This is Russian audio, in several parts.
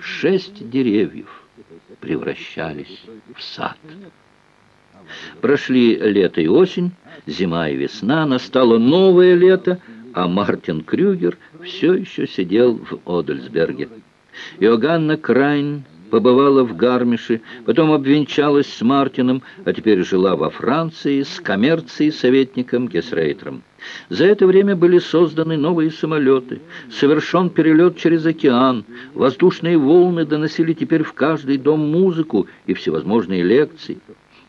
шесть деревьев превращались в сад. Прошли лето и осень, зима и весна, настало новое лето, а Мартин Крюгер все еще сидел в Одельсберге. Иоганна Крайн побывала в Гармише, потом обвенчалась с Мартином, а теперь жила во Франции с коммерцией советником Гесрейтером. За это время были созданы новые самолеты, совершен перелет через океан, воздушные волны доносили теперь в каждый дом музыку и всевозможные лекции.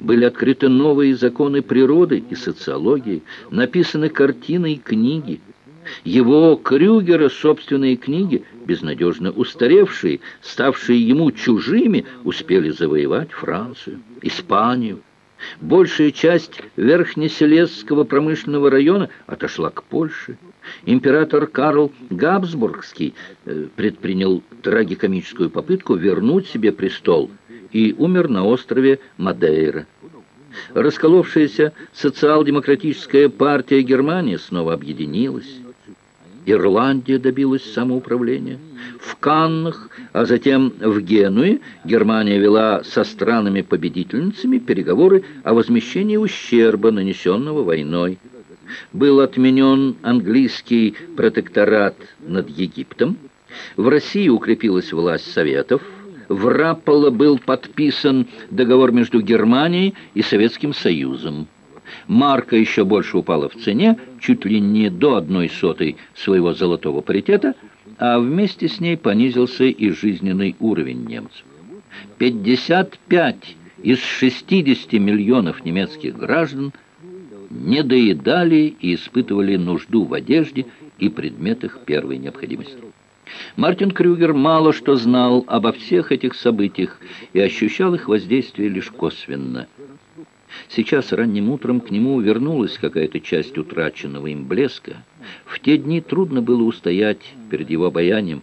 Были открыты новые законы природы и социологии, написаны картины и книги. Его Крюгера собственные книги, безнадежно устаревшие, ставшие ему чужими, успели завоевать Францию, Испанию. Большая часть Верхнеселесского промышленного района отошла к Польше. Император Карл Габсбургский э, предпринял трагикомическую попытку вернуть себе престол и умер на острове Мадейра. Расколовшаяся социал-демократическая партия Германии снова объединилась. Ирландия добилась самоуправления. В Каннах, а затем в Генуе Германия вела со странами-победительницами переговоры о возмещении ущерба, нанесенного войной. Был отменен английский протекторат над Египтом. В России укрепилась власть Советов. В Рапполо был подписан договор между Германией и Советским Союзом. Марка еще больше упала в цене, чуть ли не до одной сотой своего золотого паритета, а вместе с ней понизился и жизненный уровень немцев. 55 из 60 миллионов немецких граждан не доедали и испытывали нужду в одежде и предметах первой необходимости. Мартин Крюгер мало что знал обо всех этих событиях и ощущал их воздействие лишь косвенно – Сейчас ранним утром к нему вернулась какая-то часть утраченного им блеска. В те дни трудно было устоять перед его обаянием.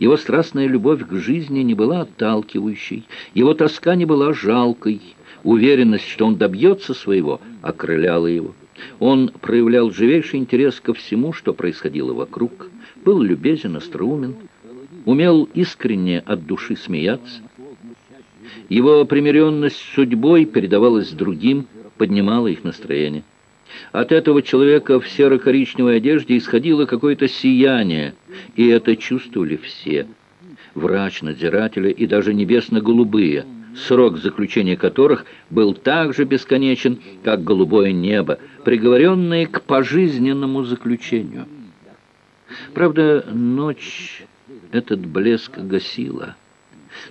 Его страстная любовь к жизни не была отталкивающей, его тоска не была жалкой, уверенность, что он добьется своего, окрыляла его. Он проявлял живейший интерес ко всему, что происходило вокруг, был любезен, остроумен, умел искренне от души смеяться. Его примиренность с судьбой передавалась другим, поднимала их настроение. От этого человека в серо-коричневой одежде исходило какое-то сияние, и это чувствовали все. Врач, надзиратели и даже небесно-голубые, срок заключения которых был так же бесконечен, как голубое небо, приговоренные к пожизненному заключению. Правда, ночь этот блеск гасила.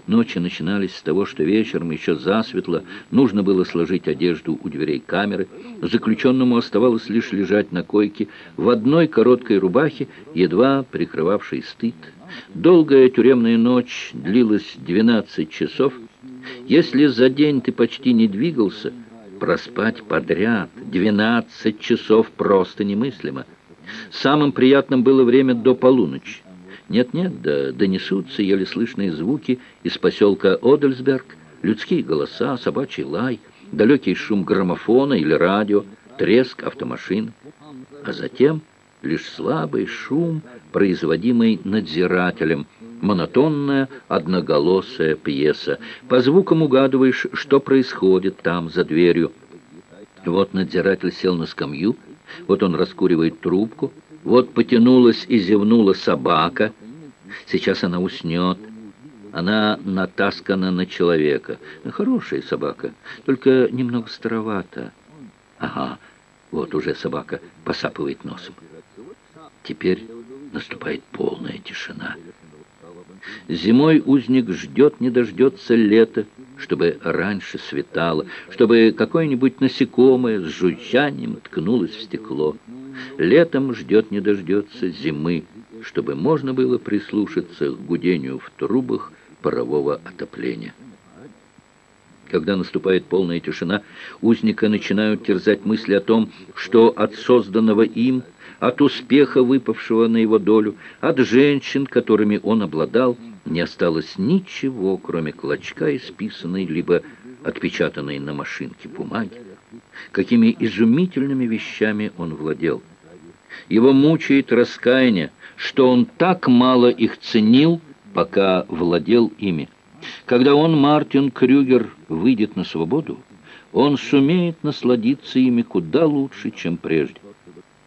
Ночи начинались с того, что вечером, еще засветло, нужно было сложить одежду у дверей камеры. Заключенному оставалось лишь лежать на койке в одной короткой рубахе, едва прикрывавшей стыд. Долгая тюремная ночь длилась 12 часов. Если за день ты почти не двигался, проспать подряд 12 часов просто немыслимо. Самым приятным было время до полуночи. Нет-нет, да донесутся еле слышные звуки из поселка Одельсберг, людские голоса, собачий лай, далекий шум граммофона или радио, треск автомашин. А затем лишь слабый шум, производимый надзирателем, монотонная одноголосая пьеса. По звукам угадываешь, что происходит там, за дверью. Вот надзиратель сел на скамью, вот он раскуривает трубку, вот потянулась и зевнула собака. Сейчас она уснет. Она натаскана на человека. Хорошая собака, только немного старовата. Ага, вот уже собака посапывает носом. Теперь наступает полная тишина. Зимой узник ждет, не дождется лета, чтобы раньше светало, чтобы какое-нибудь насекомое с жужжанием ткнулось в стекло. Летом ждет не дождется зимы, чтобы можно было прислушаться к гудению в трубах парового отопления. Когда наступает полная тишина, узника начинают терзать мысли о том, что от созданного им, от успеха, выпавшего на его долю, от женщин, которыми он обладал, не осталось ничего, кроме клочка исписанной, либо отпечатанной на машинке бумаги какими изумительными вещами он владел. Его мучает раскаяние, что он так мало их ценил пока владел ими. Когда он, Мартин Крюгер, выйдет на свободу, он сумеет насладиться ими куда лучше, чем прежде.